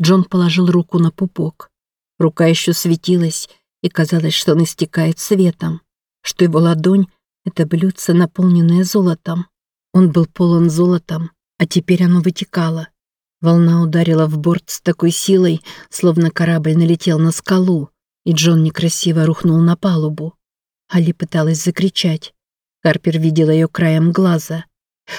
Джон положил руку на пупок. Рука еще светилась, и казалось, что он истекает светом, что его ладонь — это блюдце, наполненное золотом. Он был полон золотом, а теперь оно вытекало. Волна ударила в борт с такой силой, словно корабль налетел на скалу, и Джон некрасиво рухнул на палубу. Али пыталась закричать. Харпер видел ее краем глаза.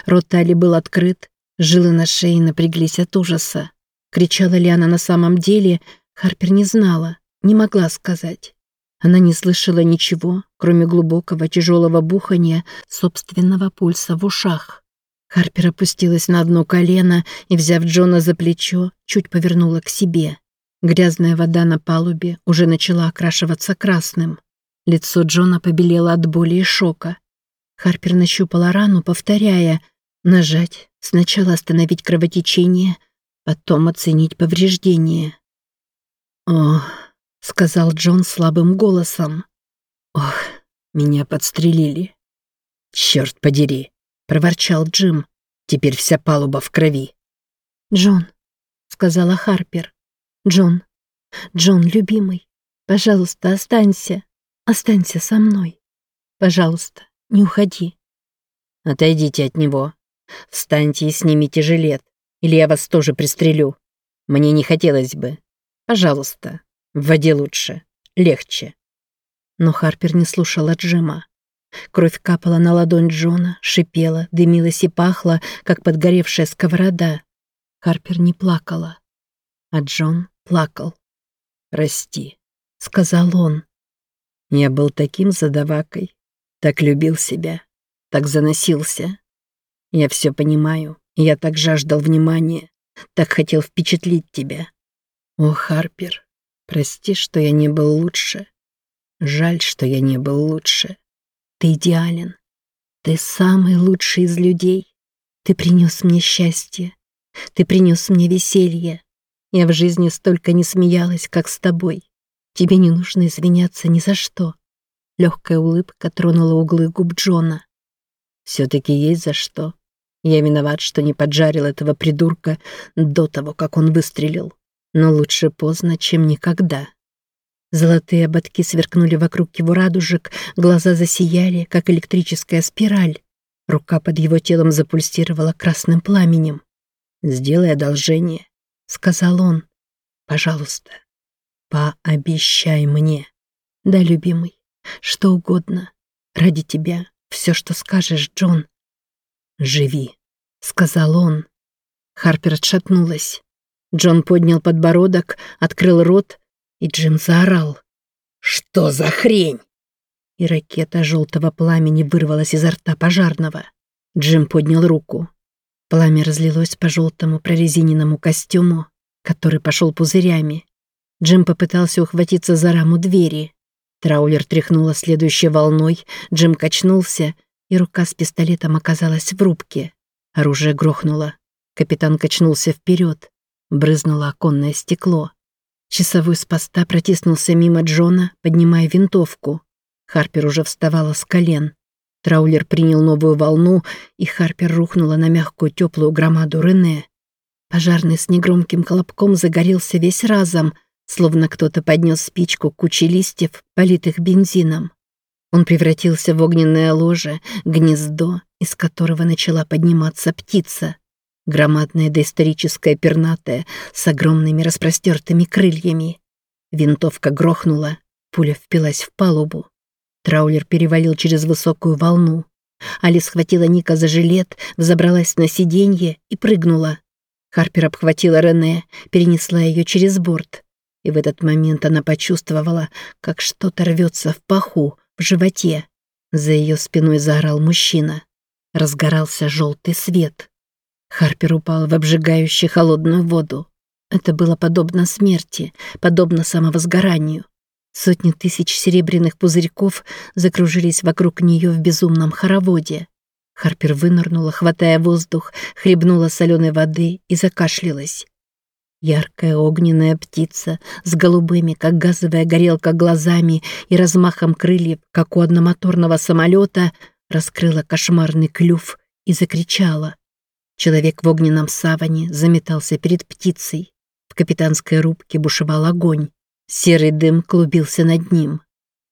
Рот Али был открыт, жилы на шее напряглись от ужаса. Кричала ли она на самом деле, Харпер не знала, не могла сказать. Она не слышала ничего, кроме глубокого тяжелого бухания собственного пульса в ушах. Харпер опустилась на одно колено и, взяв Джона за плечо, чуть повернула к себе. Грязная вода на палубе уже начала окрашиваться красным. Лицо Джона побелело от боли и шока. Харпер нащупала рану, повторяя «нажать, сначала остановить кровотечение, потом оценить повреждения». «Ох», — сказал Джон слабым голосом. «Ох, меня подстрелили». «Черт подери», — проворчал Джим. «Теперь вся палуба в крови». «Джон», — сказала Харпер. «Джон, Джон, любимый, пожалуйста, останься, останься со мной. Пожалуйста, не уходи». «Отойдите от него. Встаньте и снимите жилет, или я вас тоже пристрелю. Мне не хотелось бы. Пожалуйста». В воде лучше, легче. Но Харпер не слушала Джима. Кровь капала на ладонь Джона, шипела, дымилась и пахла, как подгоревшая сковорода. Харпер не плакала, а Джон плакал. «Прости», — сказал он. «Я был таким задавакой, так любил себя, так заносился. Я все понимаю, я так жаждал внимания, так хотел впечатлить тебя. О, Харпер, Прости, что я не был лучше. Жаль, что я не был лучше. Ты идеален. Ты самый лучший из людей. Ты принес мне счастье. Ты принес мне веселье. Я в жизни столько не смеялась, как с тобой. Тебе не нужно извиняться ни за что. Легкая улыбка тронула углы губ Джона. Все-таки есть за что. Я виноват, что не поджарил этого придурка до того, как он выстрелил но лучше поздно, чем никогда. Золотые ободки сверкнули вокруг его радужек, глаза засияли, как электрическая спираль. Рука под его телом запульсировала красным пламенем. «Сделай одолжение», — сказал он. «Пожалуйста, пообещай мне». «Да, любимый, что угодно. Ради тебя все, что скажешь, Джон». «Живи», — сказал он. Харпер отшатнулась. Джон поднял подбородок, открыл рот, и Джим заорал. «Что за хрень?» И ракета желтого пламени вырвалась изо рта пожарного. Джим поднял руку. Пламя разлилось по желтому прорезиненному костюму, который пошел пузырями. Джим попытался ухватиться за раму двери. Траулер тряхнула следующей волной, Джим качнулся, и рука с пистолетом оказалась в рубке. Оружие грохнуло. Капитан качнулся вперед. Брызнуло оконное стекло. Часовой с поста протиснулся мимо Джона, поднимая винтовку. Харпер уже вставала с колен. Траулер принял новую волну, и Харпер рухнула на мягкую теплую громаду Рене. Пожарный с негромким колобком загорелся весь разом, словно кто-то поднес спичку к куче листьев, политых бензином. Он превратился в огненное ложе, гнездо, из которого начала подниматься птица. Громадная доисторическая пернатая с огромными распростертыми крыльями. Винтовка грохнула, пуля впилась в палубу. Траулер перевалил через высокую волну. Али схватила Ника за жилет, взобралась на сиденье и прыгнула. Харпер обхватила Рене, перенесла ее через борт. И в этот момент она почувствовала, как что-то рвется в паху, в животе. За ее спиной заорал мужчина. Разгорался желтый свет. Харпер упал в обжигающую холодную воду. Это было подобно смерти, подобно самовозгоранию. Сотни тысяч серебряных пузырьков закружились вокруг нее в безумном хороводе. Харпер вынырнула, хватая воздух, хлебнула соленой воды и закашлялась. Яркая огненная птица с голубыми, как газовая горелка, глазами и размахом крыльев, как у одномоторного самолета, раскрыла кошмарный клюв и закричала. Человек в огненном саване заметался перед птицей. В капитанской рубке бушевал огонь. Серый дым клубился над ним.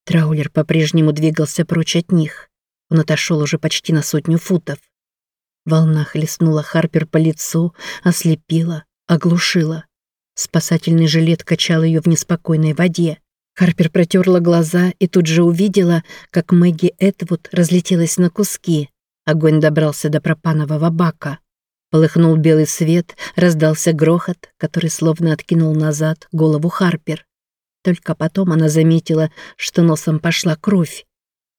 Траулер по-прежнему двигался прочь от них. Он отошел уже почти на сотню футов. Волна хлестнула Харпер по лицу, ослепила, оглушила. Спасательный жилет качал ее в неспокойной воде. Харпер протерла глаза и тут же увидела, как Мэгги Этвуд разлетелась на куски. Огонь добрался до пропанового бака. Полыхнул белый свет, раздался грохот, который словно откинул назад голову Харпер. Только потом она заметила, что носом пошла кровь.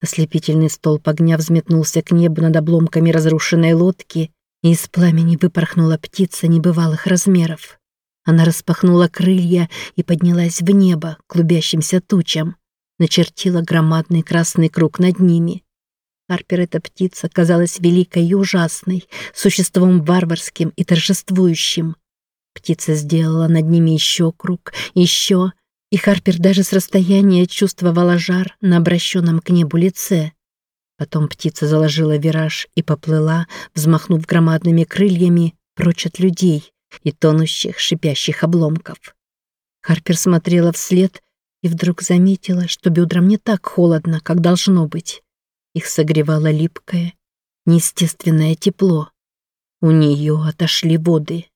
Ослепительный столб огня взметнулся к небу над обломками разрушенной лодки, и из пламени выпорхнула птица небывалых размеров. Она распахнула крылья и поднялась в небо, клубящимся тучам. Начертила громадный красный круг над ними. Харпер эта птица казалась великой и ужасной, существом варварским и торжествующим. Птица сделала над ними еще круг, еще, и Харпер даже с расстояния чувствовала жар на обращенном к небу лице. Потом птица заложила вираж и поплыла, взмахнув громадными крыльями, прочь от людей, и тонущих, шипящих обломков. Харпер смотрела вслед и вдруг заметила, что бедрам не так холодно, как должно быть. Их согревало липкое, неестественное тепло. У нее отошли воды.